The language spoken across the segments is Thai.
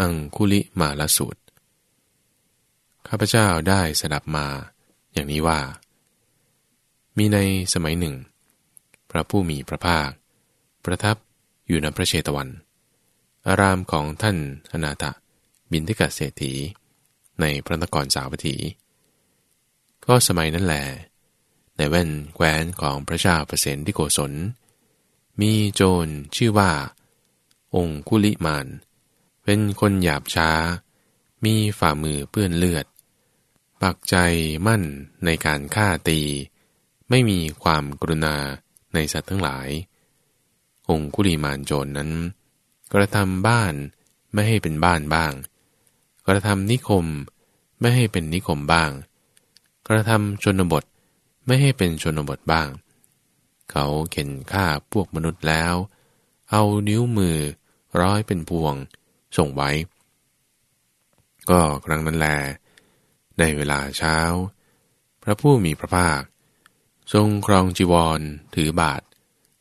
อังคุลิมาลสูตร ข้าพเจ้าได้สดับมาอย่างนี้ว่า มีในสมัยหนึ่ง พระผู้มีพระภาค ประทับอยู่ณพระเชตวัน อารามของท่านอนาถบินทิกเศรษฐี ในพระนครสาวัตถี ก็สมัยนั้นแหละในแว่นแคว้นของพระเจ้าเปรตที่โกศล มีโจรชื่อว่า องคุลิมาน เป็นคนหยาบช้า มีฝ่ามือเปื้อนเลือด ปักใจมั่นในการฆ่าตี ไม่มีความกรุณาในสัตว์ทั้งหลาย องคุลิมานโจรนั้น กระทำบ้านไม่ให้เป็นบ้านบ้าง กระทำนิคมไม่ให้เป็นนิคมบ้าง กระทำชนบทไม่ให้เป็นชนบทบ้าง เขาเข็นฆ่าพวกมนุษย์แล้ว เอานิ้วมือร้อยเป็นพวง ส่งไว้ ก็ครั้งนั้นแล ในเวลาเช้า พระผู้มีพระภาค ทรงครองจีวร ถือบาท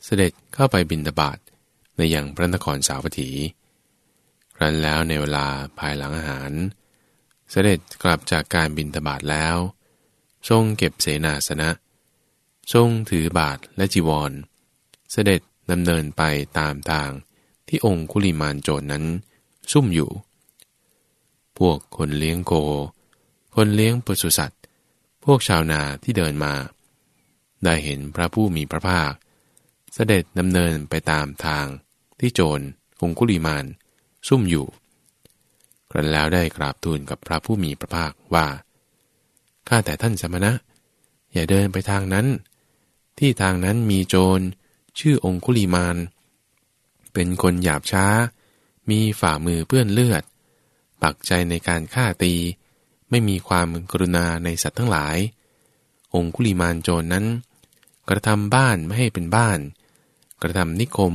เสด็จเข้าไปบินตบาทในอย่างพระนครสาวัตถี ครั้นแล้วในเวลาภายหลังอาหาร เสด็จกลับจากการบินตบาทแล้ว ทรงเก็บเสนาสนะ ทรงถือบาทและจีวร เสด็จดำเนินไปตามทางที่องค์คุลิมานโจรนั้น ซุ่มอยู่ พวกคนเลี้ยงโกคนเลี้ยงปศุสัตว์ พวกชาวนาที่เดินมา ได้เห็นพระผู้มีพระภาค เสด็จดำเนินไปตามทางที่โจรองคุลิมาน ซุ่มอยู่ ครั้นแล้วได้กราบทูลกับพระผู้มีพระภาคว่า ข้าแต่ท่านสมณะ อย่าเดินไปทางนั้น ที่ทางนั้นมีโจรชื่อองคุลีมาน เป็นคนหยาบช้า มีฝ่ามือเปื้อนเลือด ปักใจในการฆ่าตี ไม่มีความกรุณาในสัตว์ทั้งหลาย องคุลีมานโจรนั้น กระทำบ้านไม่ให้เป็นบ้าน กระทำนิคม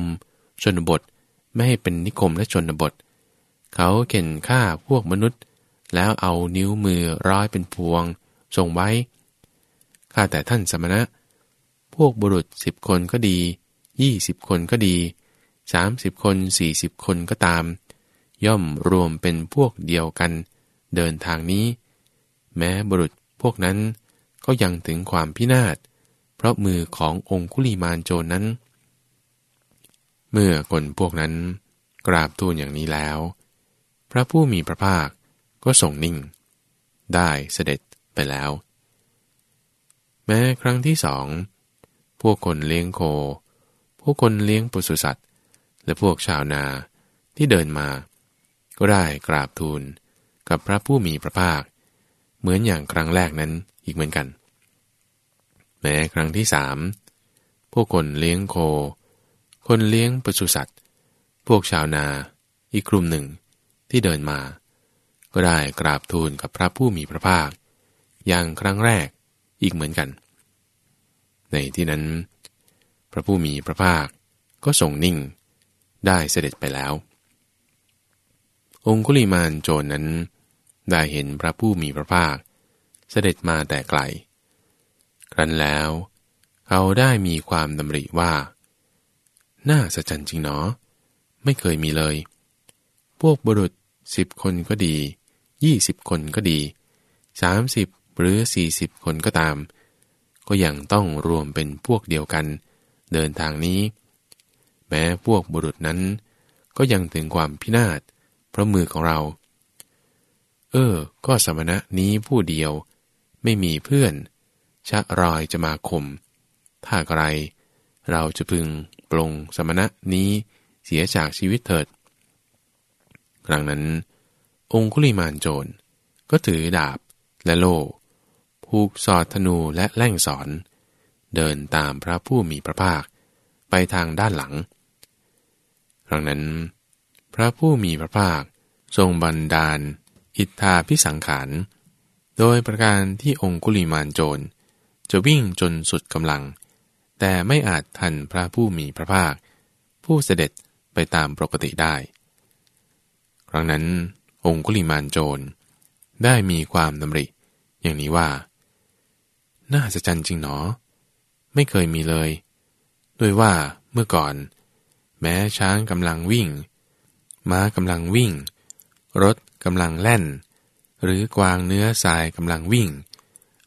ชนบทไม่ให้เป็นนิคมและชนบท เขาเข็นฆ่าพวกมนุษย์ แล้วเอานิ้วมือร้อยเป็นพวงส่งไว้ข้าแต่ท่านสมณะ พวกบุรุษสิบคนก็ดียี่สิบคนก็ดี สามสิบคนสี่สิบคนก็ตาม ย่อมรวมเป็นพวกเดียวกัน เดินทางนี้ แม้บุรุษพวกนั้นก็ยังถึงความพินาศ เพราะมือขององคุลีมานโจรนั้น เมื่อคนพวกนั้นกราบทูลอย่างนี้แล้ว พระผู้มีพระภาคก็ส่งนิ่ง ได้เสด็จไปแล้ว แม้ครั้งที่สอง พวกคนเลี้ยงโค พวกคนเลี้ยงปศุสัตว์ และพวกชาวนาที่เดินมา ก็ได้กราบทูลกับพระผู้มีพระภาค เหมือนอย่างครั้งแรกนั้นอีกเหมือนกัน แม้ครั้งที่สามพวกคนเลี้ยงโค คนเลี้ยงปศุสัตว์ พวกชาวนาอีกกลุ่มหนึ่งที่เดินมา ก็ได้กราบทูลกับพระผู้มีพระภาค อย่างครั้งแรกอีกเหมือนกัน ในที่นั้น พระผู้มีพระภาคก็ทรงนิ่ง ได้เสด็จไปแล้ว องคุลิมานโจรนั้น ได้เห็นพระผู้มีพระภาค เสด็จมาแต่ไกล ครั้นแล้ว เขาได้มีความดำริว่า น่าสะใจจริงเนาะไม่เคยมีเลย พวกบุรุษสิบคนก็ดียี่สิบคนก็ดีสามสิบหรือสี่สิบคนก็ตาม ก็ยังต้องรวมเป็นพวกเดียวกัน เดินทางนี้ ม้พวกบุรุษนั้น ก็ยังถึงความพินาศเพราะมือของเรา เออ ก็สมณะนี้ผู้เดียว ไม่มีเพื่อน ชะรอยจะมาคม ถ้าไกรเราจะพึงปลงสมณะนี้เสียจากชีวิตเถิด ครั้งนั้น องคุลิมานโจร ก็ถือดาบและโล่ผูกสอดธนูและแล่งสอน เดินตามพระผู้มีพระภาค ไปทางด้านหลัง รั้งนั้น พระผู้มีพระภาค ทรงบันดาล อิทธาพิสังขาร โดยประการที่องคุลิมานโจร จะวิ่งจนสุดกำลัง แต่ไม่อาจทันพระผู้มีพระภาค ผู้เสด็จไปตามปกติได้ ครั้งนั้นองคุลิมานโจร ได้มีความดำริ อย่างนี้ว่า น่าจะจันจริงหนอ ไม่เคยมีเลย ด้วยว่าเมื่อก่อน แม้ช้างกำลังวิ่ง ม้ากำลังวิ่ง รถกำลังแล่น หรือกวางเนื้อทรายกำลังวิ่ง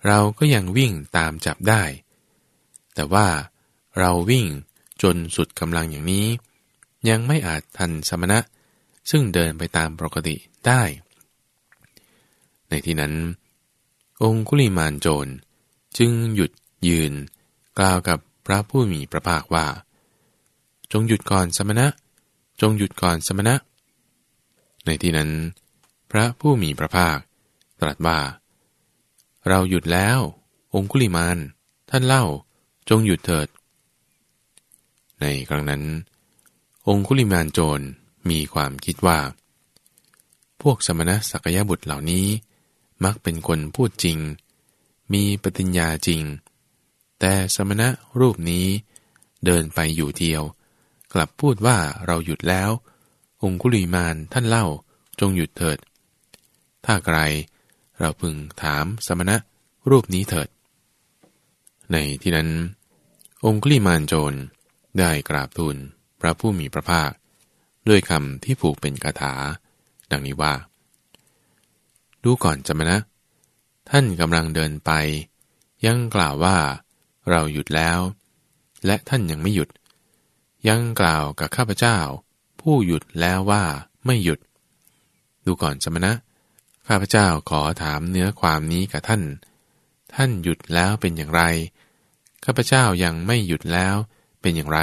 เราก็ยังวิ่งตามจับได้ แต่ว่าเราวิ่งจนสุดกำลังอย่างนี้ ยังไม่อาจทันสมณะ ซึ่งเดินไปตามปกติได้ ในที่นั้น องคุลิมานโจรจึงหยุดยืน กล่าวกับพระผู้มีพระภาคว่า จงหยุดก่อนสมณะ จงหยุดก่อนสมณะ ในที่นั้น พระผู้มีพระภาค ตรัสว่า เราหยุดแล้ว องคุลิมาน ท่านเล่า จงหยุดเถิด ในครั้งนั้น องคุลิมานโจรมีความคิดว่า พวกสมณะสักยบุตรเหล่านี้ มักเป็นคนพูดจริง มีปฏิญญาจริง แต่สมณะรูปนี้เดินไปอยู่เดียว ลับพูดว่าเราหยุดแล้ว องคุลีมานท่านเล่าจงหยุดเถิด ถ้าใครเราพึงถามสมณะรูปนี้เถิด ในที่นั้น องคุลีมานโจรได้กราบทูลพระผู้มีพระภาค ด้วยคำที่ผูกเป็นคาถา ดังนี้ว่า ดูก่อนจมณะท่านกำลังเดินไป ยังกล่าวว่าเราหยุดแล้ว และท่านยังไม่หยุด ยังกล่าวกับข้าพเจ้า ผู้หยุดแล้วว่าไม่หยุด ดูก่อนสมณะ ข้าพเจ้าขอถามเนื้อความนี้กับท่าน ท่านหยุดแล้วเป็นอย่างไร ข้าพเจ้ายังไม่หยุดแล้วเป็นอย่างไร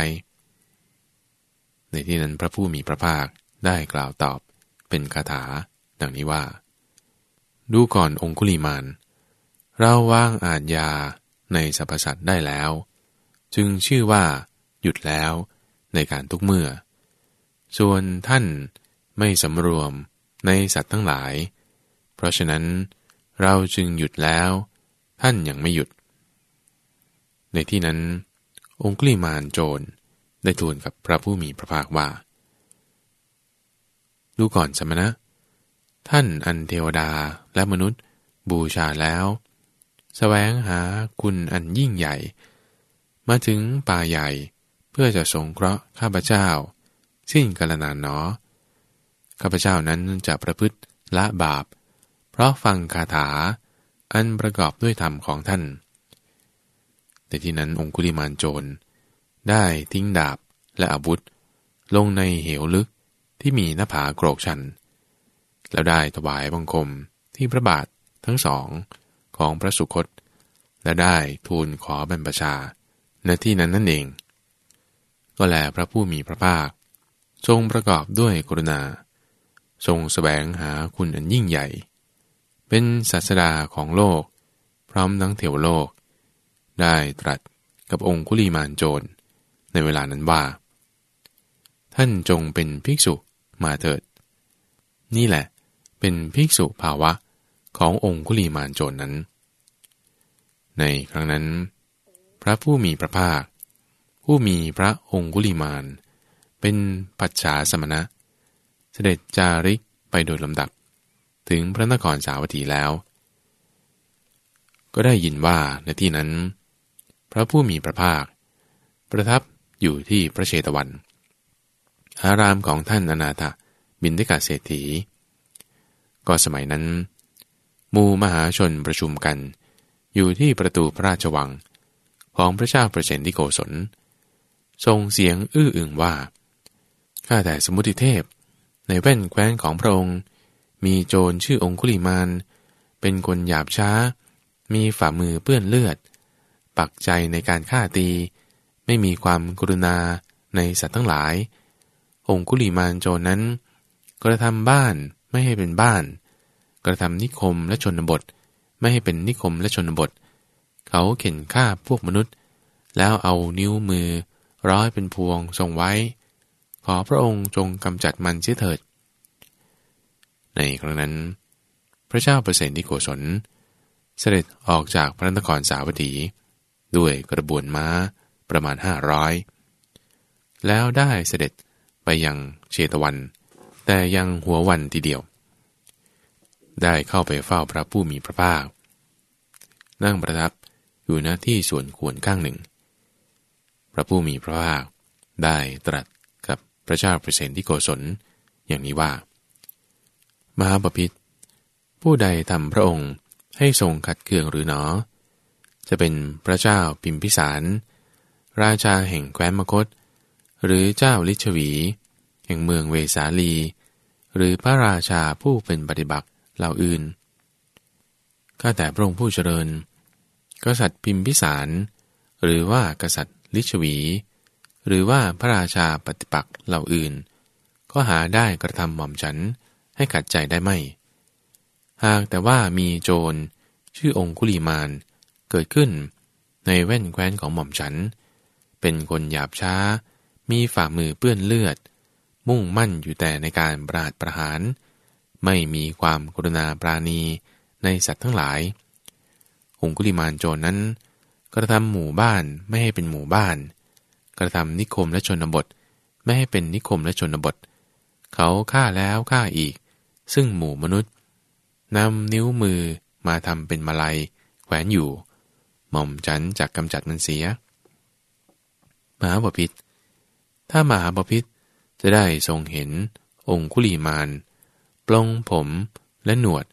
ในที่นั้นพระผู้มีพระภาคได้กล่าวตอบเป็นคาถา ดังนี้ว่า ดูก่อนองคุลีมานเราว่างอาจยาในสรรพสัตว์ได้แล้ว จึงชื่อว่า หยุดแล้ว ในการทุกเมื่อ ส่วนท่านไม่สำรวมในสัตว์ทั้งหลาย เพราะฉะนั้นเราจึงหยุดแล้ว ท่านยังไม่หยุด ในที่นั้น องคุลิมานโจรได้ทูลกับพระผู้มีพระภาคว่า ดูก่อนสมณะ ท่านอันเทวดาและมนุษย์บูชาแล้วแสวงหาคุณอันยิ่งใหญ่ มาถึงป่าใหญ่ เพื่อจะสงเคราะห์ข้าพเจ้า สิ้นกาลนานเนอ ข้าพเจ้านั้นจะประพฤติละบาป เพราะฟังคาถา อันประกอบด้วยธรรมของท่าน แต่ที่นั้นองคุลิมานโจร ได้ทิ้งดาบและอาวุธ ลงในเหวลึกที่มีหน้าผาโกรกชัน แล้วได้ถวายบังคมที่พระบาททั้งสองของพระสุคต และได้ทูลขอบรรพชาในที่นั้นนั่นเอง ก็แลพระผู้มีพระภาค ทรงประกอบด้วยกรุณา ทรงสแสวงหาคุณอันยิ่งใหญ่ เป็นศาสดาของโลก พร้อมทั้งเทวโลก ได้ตรัสกับองคุลีมานโจร ในเวลานั้นว่า ท่านจงเป็นภิกษุมาเถิด นี่แหละเป็นภิกษุภาวะขององคุลีมานโจรนนั้น ในครั้งนั้น พระผู้มีพระภาค ผู้มีพระองคุลีมาน เป็นปัจฉาสมณะ เสด็จจาริกไปโดยลำดับ ถึงพระนครสาวัตถีแล้ว ก็ได้ยินว่าในที่นั้น พระผู้มีพระภาค ประทับอยู่ที่พระเชตวัน อารามของท่านอนาถบินทิกาเศรษฐี ก็สมัยนั้นมูมหาชนประชุมกัน อยู่ที่ประตูพระราชวังของพระเจ้าประเชนที่โกศล ทรงเสียงอื้ออึงว่า ข้าแต่สมุติเทพ ในแว่นแคว้นของพระองค์ มีโจรชื่อองคุลิมาน เป็นคนหยาบช้า มีฝ่ามือเปื้อนเลือด ปักใจในการฆ่าตี ไม่มีความกรุณาในสัตว์ทั้งหลาย องคุลิมานโจรนั้น กระทำบ้านไม่ให้เป็นบ้าน กระทำนิคมและชนบท ไม่ให้เป็นนิคมและชนบท เขาเข็นฆ่าพวกมนุษย์ แล้วเอานิ้วมือ ร้อยเป็นพวงทรงไว้ ขอพระองค์จงกำจัดมันเสียเถิด ในครั้งนั้น พระเจ้าเปรตที่โกศล เสด็จออกจากพระนครสาวัตถี ด้วยกระบวนม้าประมาณห้าร้อยแล้วได้เสด็จไปยังเชตวัน แต่ยังหัววันทีเดียว ได้เข้าไปเฝ้าพระผู้มีพระภาค นั่งประทับอยู่หน้าที่ส่วนควรข้างหนึ่ง พระผู้มีพระภาคได้ตรัสกับพระเจ้าเปรตที่โกศลอย่างนี้ว่า มหาปพิธผู้ใดทำพระองค์ให้ทรงขัดเคืองหรือหนอ จะเป็นพระเจ้าพิมพิสาร ราชาแห่งแคว้นมคต หรือเจ้าลิชวี แห่งเมืองเวสาลี หรือพระราชาผู้เป็นปฏิบัติเหล่าอื่นก็แต่พระองค์ผู้เจริญ กษัตริย์พิมพิสาร หรือว่ากษัตริย์ ลิชวี หรือว่าพระราชาปฏิปักษ์เหล่าอื่น ก็หาได้กระทำหม่อมฉันให้ขัดใจได้ไม่ หากแต่ว่ามีโจร ชื่อองคุลีมานเกิดขึ้นในแว่นแคว้นของหม่อมฉัน เป็นคนหยาบช้า มีฝ่ามือเปื้อนเลือด มุ่งมั่นอยู่แต่ในการปราดประหาร ไม่มีความกรุณาปราณีในสัตว์ทั้งหลายองคุลิมานโจรนั้น กระทำหมู่บ้านไม่ให้เป็นหมู่บ้าน กระทำนิคมและชนบท ไม่ให้เป็นนิคมและชนบท เขาฆ่าแล้วฆ่าอีก ซึ่งหมู่มนุษย์นำนิ้วมือมาทำเป็นมาลัยแขวนอยู่ หม่อมฉันจากกำจัดมันเสีย มหาบพิษถ้ามหาบพิษจะได้ทรงเห็นองคุลีมานปลงผมและหนวด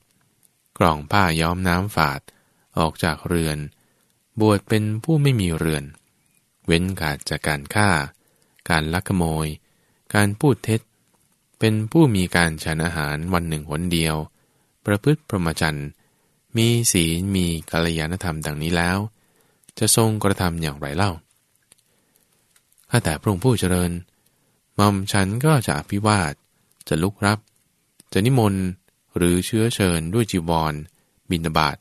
กล่องผ้าย้อมน้ำฝาดออกจากเรือน บวชเป็นผู้ไม่มีเรือน เว้นขาดจากการฆ่า การลักขโมย การพูดเท็จ เป็นผู้มีการฉันอาหารวันหนึ่งหนเดียว ประพฤติพรหมจรรย์ มีศีลมีกัลยาณธรรมดังนี้แล้ว จะทรงกระทำอย่างไรเล่า ถ้าแต่พระองค์ผู้เจริญมอมฉันก็จะอภิวาท จะลุกรับ จะนิมนต์หรือเชื้อเชิญด้วยจีวร บินบาต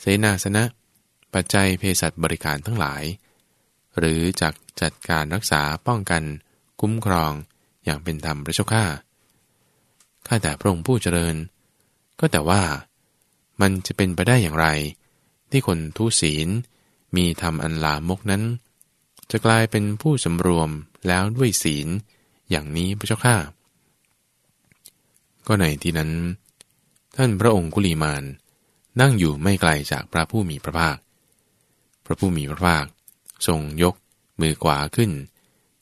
เสนาสนะ ปัจจัยเภสัชบริการทั้งหลาย หรือจักจัดการรักษาป้องกัน คุ้มครองอย่างเป็นธรรมพระเจ้าข้าข้าแต่พระองค์ผู้เจริญ ก็แต่ว่ามันจะเป็นไปได้อย่างไร ที่คนทุศีลมีธรรมอันลามกนั้น จะกลายเป็นผู้สำรวมแล้วด้วยศีลอย่างนี้พระเจ้าข้าก็ในที่นั้น ท่านพระองค์กุลีมานนั่งอยู่ไม่ไกลจากพระผู้มีพระภาค พระผู้มีพระภาค ทรงยกมือขวาขึ้น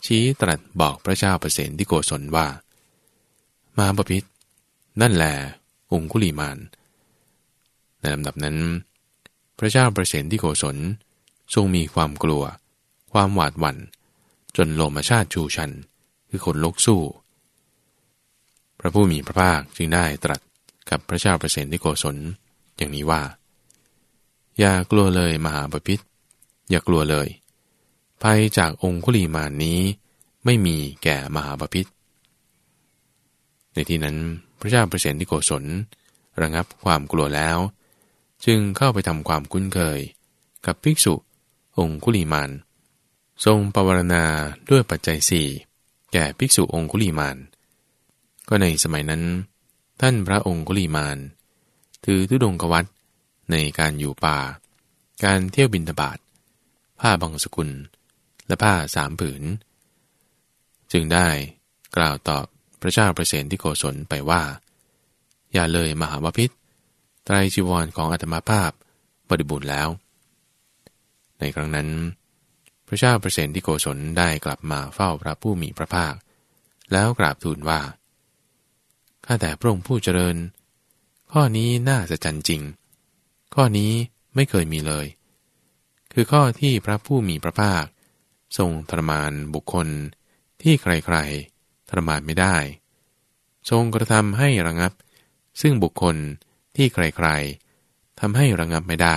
ชี้ตรัสบอกพระเจ้าเปรตที่โกศลว่า มาบพิษนั่นแหละองคุลีมานในลำดับนั้น พระเจ้าประเสนที่โกศลทรงมีความกลัว ความหวาดหวัน่น จนโลมาชาติชูชัน คือคนลกสู้ พระผู้มีพระภาคจึงได้ตรัสกับพระเจ้าประเสนที่โกศลอย่างนี้ว่า อย่ากลัวเลยมหาปพิธ อย่ากลัวเลย ภัยจากองคุลีมานนี้ไม่มีแก่มหาปพิธในที่นั้นพระเจ้าปรตที่โกศลระงับความกลัวแล้ว จึงเข้าไปทำความคุ้นเคย กับภิกษุ องคุลีมานทรงปวารณาด้วยปัจจัยสี่แก่ภิกษุองคุลีมาน ก็ในสมัยนั้น ท่านพระองคุลีมานถือทุดงกวัตในการอยู่ป่า การเที่ยวบินทบาท ผ้าบางสกุล และผ้าสามผืน จึงได้กล่าวตอบพระเจ้าประเสนที่โกศลไปว่า อย่าเลยมหาวพิษไตรจีวรของอัตมาภาพบริบูรณ์แล้ว ในครั้งนั้น พระเจ้าประเสนที่โกศลได้กลับมาเฝ้าพระผู้มีพระภาค แล้วกราบทูลว่าข้าแต่พระองค์ผู้เจริญ ข้อนี้น่าจะจันจริง ข้อนี้ไม่เคยมีเลย คือข้อที่พระผู้มีพระภาค ทรงทรมานบุคคล ที่ใครๆทรมานไม่ได้ ทรงกระทำให้ระงับ ซึ่งบุคคลที่ใครๆทำให้ระงับไม่ได้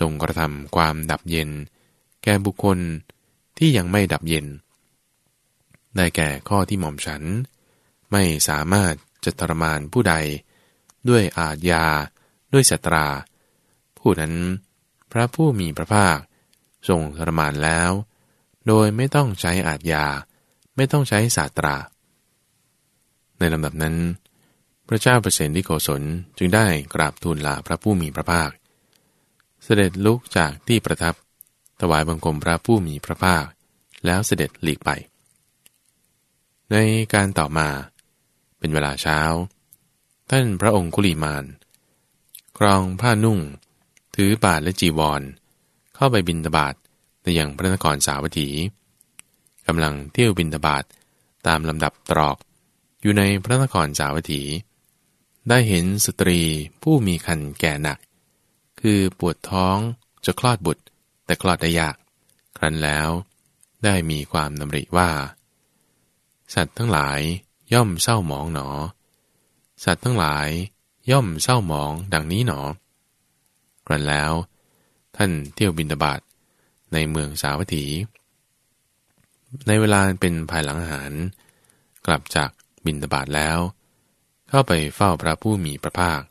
ทรงกระทำความดับเย็น แก่บุคคลที่ยังไม่ดับเย็น ได้แก่ข้อที่หม่อมฉัน ไม่สามารถจะทรมานผู้ใด ด้วยอาญาด้วยสตรา ผู้นั้น พระผู้มีพระภาค ทรงทรมานแล้ว โดยไม่ต้องใช้อาญาไม่ต้องใช้ศาสตรา ในลำดับนั้น พระเจ้าเปรตที่โกศลจึงได้กราบทูลลาพระผู้มีพระภาค เสด็จลุกจากที่ประทับ ถวายบังคมพระผู้มีพระภาค แล้วเสด็จหลีกไป ในการต่อมา เป็นเวลาเช้า ท่านพระองค์กุลีมานกรองผ้านุ่ง ถือบาทและจีวร เข้าไปบินตบาทในอย่างพระนครสาวัตถีกำลังเที่ยวบินตบาทตามลำดับตรอกอยู่ในพระนครสาวัตถี ได้เห็นสตรีผู้มีคันแก่หนัก คือปวดท้องจะคลอดบุตร แต่คลอดได้ยาก ครั้นแล้วได้มีความนำริว่า สัตว์ทั้งหลายย่อมเศร้าหมองหนอ สัตว์ทั้งหลายย่อมเศร้าหมองดังนี้หนอ ครั้นแล้ว ท่านเที่ยวบินตบาทในเมืองสาวัตถี ในเวลาเป็นภายหลังอาหาร กลับจากบินตบาทแล้ว เข้าไปเฝ้าพระผู้มีพระภาค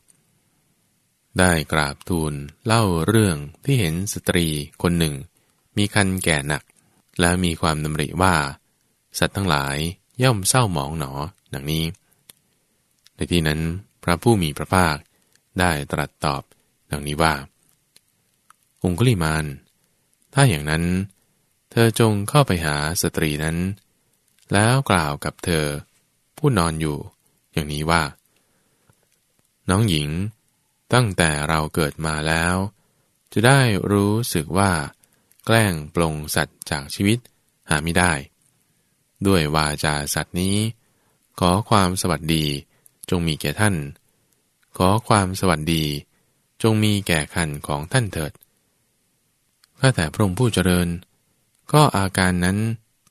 ได้กราบทูลเล่าเรื่องที่เห็นสตรีคนหนึ่ง มีคันแก่หนัก และมีความดำริว่า สัตว์ทั้งหลายย่อมเศร้าหมองหนอดังนี้ ในที่นั้นพระผู้มีพระภาคได้ตรัสตอบ ดังนี้ว่า องคุลิมาน ถ้าอย่างนั้น เธอจงเข้าไปหาสตรีนั้น แล้วกล่าวกับเธอ ผู้นอนอยู่ อย่างนี้ว่า น้องหญิง ตั้งแต่เราเกิดมาแล้ว จะได้รู้สึกว่า แกล้งปลงสัตว์จากชีวิตหาไม่ได้ ด้วยวาจาสัตว์นี้ ขอความสวัสดีจงมีแก่ท่าน ขอความสวัสดี จงมีแก่คันของท่านเถิด ข้าแต่พระองค์ผู้เจริญ ก็อาการนั้น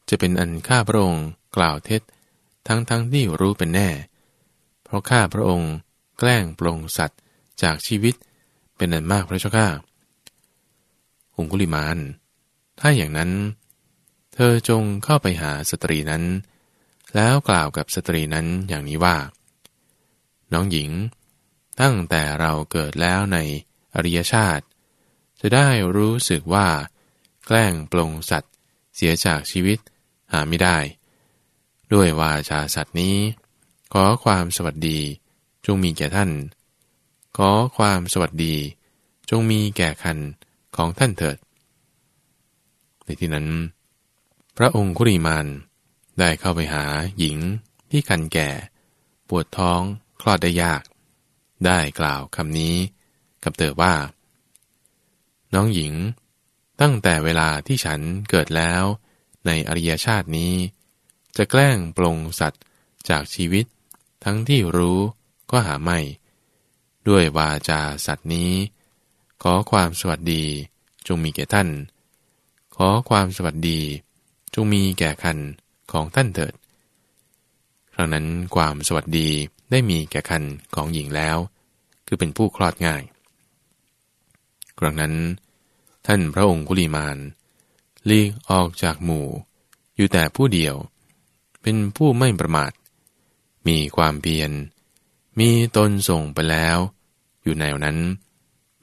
จะเป็นอันข้าพระองค์กล่าวเท็จ ทั้งทั้งที่รู้เป็นแน่ เพราะข้าพระองค์แกล้งปลงสัตว์จากชีวิตเป็นอันมากพระเจ้าข้าองคุลิมาน ถ้าอย่างนั้น เธอจงเข้าไปหาสตรีนั้น แล้วกล่าวกับสตรีนั้นอย่างนี้ว่า น้องหญิง ตั้งแต่เราเกิดแล้วในอริยชาติ จะได้รู้สึกว่า แกล้งปลงสัตว์ เสียจากชีวิตหาไม่ได้ ด้วยวาจาสัตว์นี้ ขอความสวัสดีจงมีแก่ท่าน ขอความสวัสดี จงมีแก่คันของท่านเถิด ในที่นั้น พระองค์คุริมานได้เข้าไปหาหญิงที่คันแก่ ปวดท้องคลอดได้ยาก ได้กล่าวคำนี้ กับเตอว่า น้องหญิง ตั้งแต่เวลาที่ฉันเกิดแล้ว ในอริยชาตินี้ จะแกล้งปลงสัตว์จากชีวิต ทั้งที่รู้ก็หาไม่ ด้วยวาจาสัตว์นี้ ขอความสวัสดีจงมีแก่ท่าน ขอความสวัสดีจงมีแก่คันของท่านเถิดครั้งนั้นความสวัสดีได้มีแก่คันของหญิงแล้ว คือเป็นผู้คลอดง่าย ครั้งนั้น ท่านพระองค์กุลีมานลีกออกจากหมู่ อยู่แต่ผู้เดียว เป็นผู้ไม่ประมาท มีความเพียร มีตนส่งไปแล้ว อยู่แนวนั้น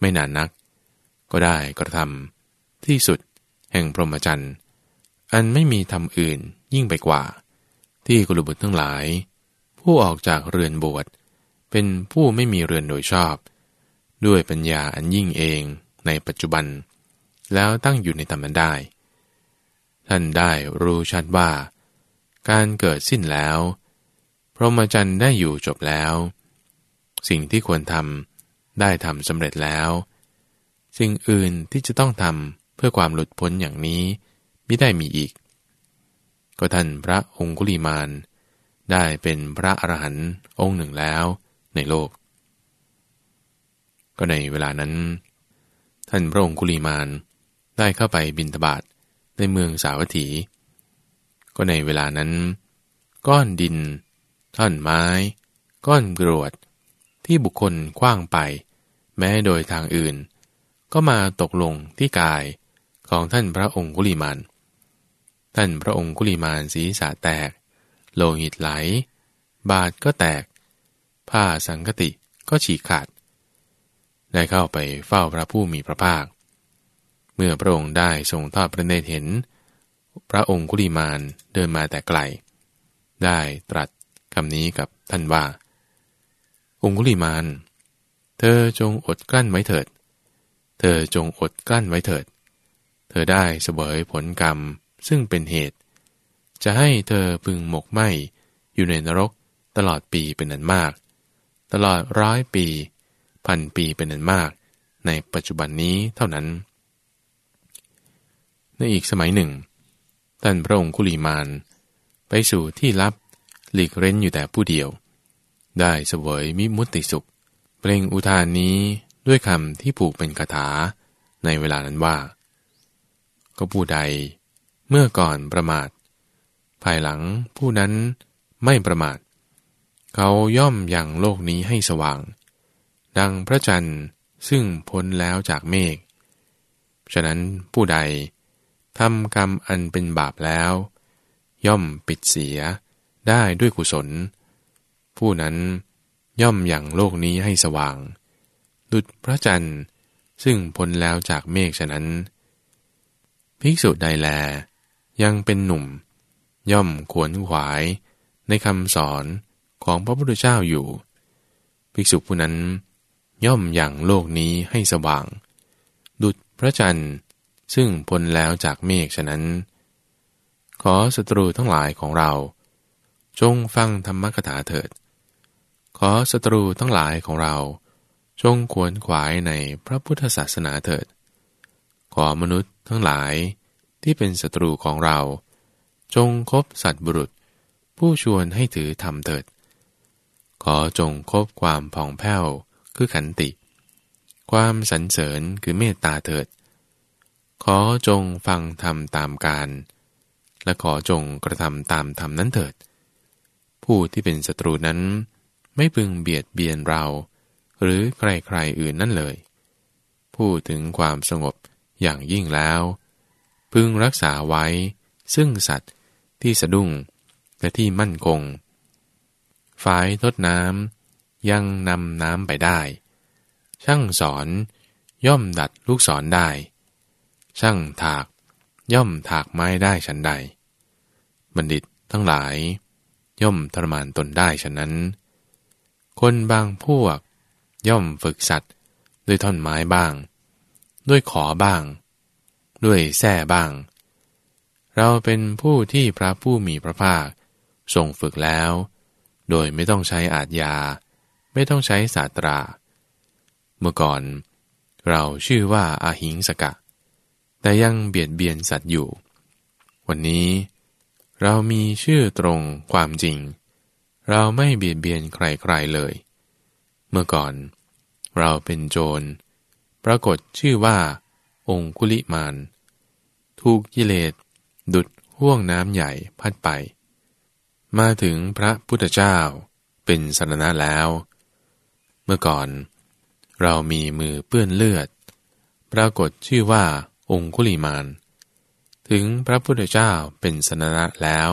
ไม่นานนัก ก็ได้กระทำที่สุดแห่งพรหมจรรย์ อันไม่มีทำอื่นยิ่งไปกว่า ที่กุลบุตรทั้งหลาย ผู้ออกจากเรือนบวช เป็นผู้ไม่มีเรือนโดยชอบ ด้วยปัญญาอันยิ่งเองในปัจจุบัน แล้วตั้งอยู่ในธรรมได้ ท่านได้รู้ชัดว่า การเกิดสิ้นแล้วพรหมจรรย์ได้อยู่จบแล้ว สิ่งที่ควรทำได้ทำสำเร็จแล้ว สิ่งอื่นที่จะต้องทำเพื่อความหลุดพ้นอย่างนี้ไม่ได้มีอีก ก็ท่านพระองคุลีมานได้เป็นพระอรหันต์องค์หนึ่งแล้ว ในโลก ก็ในเวลานั้น ท่านพระองค์กุลีมานได้เข้าไปบินตบาทในเมืองสาวัตถี ก็ในเวลานั้น ก้อนดิน ท่อนไม้ ก้อนกรวด ที่บุคคลคว้างไป แม้โดยทางอื่น ก็มาตกลงที่กายของท่านพระองคุลีมานท่านพระองคุลีมานศีรษะแตก โลหิตไหล บาดก็แตก ผ้าสังกติก็ฉีกขาด ได้เข้าไปเฝ้าพระผู้มีพระภาค เมื่อพระองค์ได้ทรงทอดพระเนตรเห็น พระองค์กุลิมานเดินมาแต่ไกล ได้ตรัสคำนี้กับท่านว่า องคุลิมาน เธอจงอดกลั้นไว้เถิด เธอจงอดกลั้นไว้เถิด เธอได้เสวยผลกรรมซึ่งเป็นเหตุ จะให้เธอพึงหมกไหมอยู่ในนรกตลอดปีเป็นนันมาก ตลอดร้อยปี พันปีเป็นนันมาก ในปัจจุบันนี้เท่านั้น ในอีกสมัยหนึ่งท่านพระองค์คุลีมาน ไปสู่ที่ลับหลีกเร้นอยู่แต่ผู้เดียว ได้เสวยมิมุติสุข เปล่งอุทานนี้ด้วยคำที่ผูกเป็นคาถาในเวลานั้นว่า ก็ผู้ใด เมื่อก่อนประมาท ภายหลังผู้นั้นไม่ประมาท เขาย่อมยังโลกนี้ให้สว่าง ดังพระจันทร์ซึ่งพ้นแล้วจากเมฆ ฉะนั้นผู้ใดทำกรรมอันเป็นบาปแล้ว ย่อมปิดเสียได้ด้วยกุศล ผู้นั้นย่อมอย่างโลกนี้ให้สว่าง ดุจพระจันทร์ซึ่งพ้นแล้วจากเมฆฉะนั้น ภิกษุใดแล ยังเป็นหนุ่ม ย่อมขวนขวายในคำสอน ของพระพุทธเจ้าอยู่ ภิกษุผู้นั้น ย่อมอย่างโลกนี้ให้สว่าง ดุจพระจันทร์ ซึ่งพ้นแล้วจากเมฆฉะนั้น ขอศัตรูทั้งหลายของเรา จงฟังธรรมกถาเถิด ขอศัตรูทั้งหลายของเรา จงขวนขวายในพระพุทธศาสนาเถิด ขอมนุษย์ทั้งหลายที่เป็นศัตรูของเรา จงคบสัตว์บุรุษ ผู้ชวนให้ถือธรรมเถิด ขอจงคบความผ่องแผ้วคือขันติ ความสรรเสริญคือเมตตาเถิด ขอจงฟังธรรมตามการ และขอจงกระทำตามธรรมนั้นเถิด ผู้ที่เป็นศัตรูนั้น ไม่พึงเบียดเบียนเรา หรือใครๆอื่นนั่นเลย พูดถึงความสงบอย่างยิ่งแล้ว พึงรักษาไว้ซึ่งสัตว์ที่สะดุ้งและที่มั่นคง ฝายทดน้ำยังนำน้ำไปได้ ช่างสอนย่อมดัดลูกศรได้ ช่างถากย่อมถากไม้ได้ฉันใด บัณฑิตทั้งหลาย ย่อมทรมานตนได้ฉะนั้น คนบางพวก ย่อมฝึกสัตว์ด้วยท่อนไม้บ้าง ด้วยขอบ้าง ด้วยแท่บ้าง เราเป็นผู้ที่พระผู้มีพระภาคทรงฝึกแล้ว โดยไม่ต้องใช้อาทยา ไม่ต้องใช้ศาสตรา เมื่อก่อน เราชื่อว่าอาหิงสกะ แต่ยังเบียดเบียนสัตว์อยู่ วันนี้ เรามีชื่อตรงความจริง เราไม่เบียดเบียนใครๆเลย เมื่อก่อน เราเป็นโจร ปรากฏชื่อว่า องคุลิมานถูกกิเลสดุดห่วงน้ำใหญ่พัดไป มาถึงพระพุทธเจ้าเป็นสรณะแล้ว เมื่อก่อน เรามีมือเปื้อนเลือด ปรากฏชื่อว่าองคุลิมาน ถึงพระพุทธเจ้าเป็นสรณะแล้ว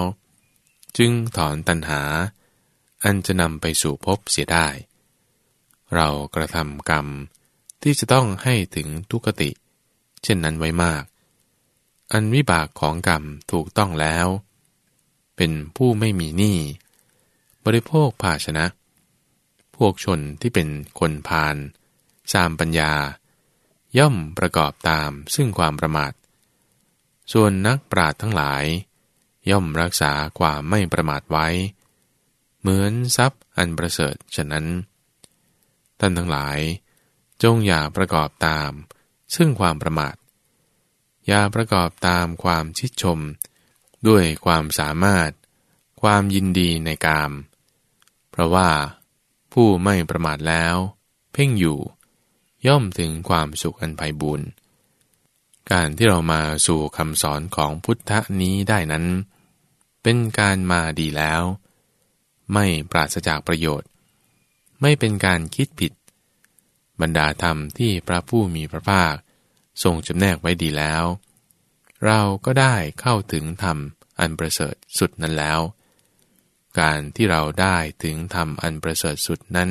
จึงถอนตัณหา อันจะนำไปสู่ภพเสียได้ เรากระทำกรรมที่จะต้องให้ถึงทุกติ เช่นนั้นไว้มาก อันวิบากของกรรมถูกต้องแล้ว เป็นผู้ไม่มีหนี้บริโภคภาชนะ พวกชนที่เป็นคนพาลสามปัญญา ย่อมประกอบตามซึ่งความประมาท ส่วนนักปราดทั้งหลาย ย่อมรักษาความไม่ประมาทไว้ เหมือนทรัพย์อันประเสริฐฉะนั้น ท่านทั้งหลาย จงอย่าประกอบตาม ซึ่งความประมาท อย่าประกอบตามความชิดชม ด้วยความสามารถ ความยินดีในกาม เพราะว่า ผู้ไม่ประมาทแล้ว เพ่งอยู่ ย่อมถึงความสุขอันไพบุญการที่เรามาสู่คำสอนของพุทธนี้ได้นั้น เป็นการมาดีแล้ว ไม่ปราศจากประโยชน์ ไม่เป็นการคิดผิด บรรดาธรรมที่พระผู้มีพระภาคทรงจำแนกไว้ดีแล้ว เราก็ได้เข้าถึงธรรมอันประเสริฐสุดนั้นแล้ว การที่เราได้ถึงธรรมอันประเสริฐสุดนั้น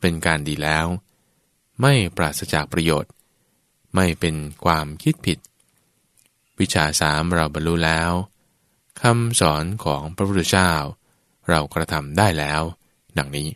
เป็นการดีแล้ว ไม่ปราศจากประโยชน์ ไม่เป็นความคิดผิด วิชาสามเราบรรลุแล้วคำสอนของพระพุทธเจ้า เรากระทำได้แล้ว ดังนี้